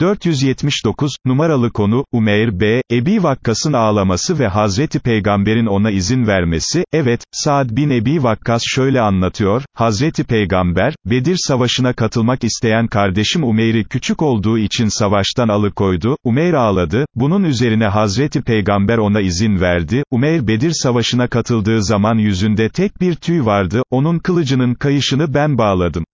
479, numaralı konu, Umeyr B. Ebi Vakkas'ın ağlaması ve Hazreti Peygamber'in ona izin vermesi, evet, Saad bin Ebi Vakkas şöyle anlatıyor, Hazreti Peygamber, Bedir Savaşı'na katılmak isteyen kardeşim Umeyr'i küçük olduğu için savaştan alıkoydu, Umeyr ağladı, bunun üzerine Hazreti Peygamber ona izin verdi, Umeyr Bedir Savaşı'na katıldığı zaman yüzünde tek bir tüy vardı, onun kılıcının kayışını ben bağladım.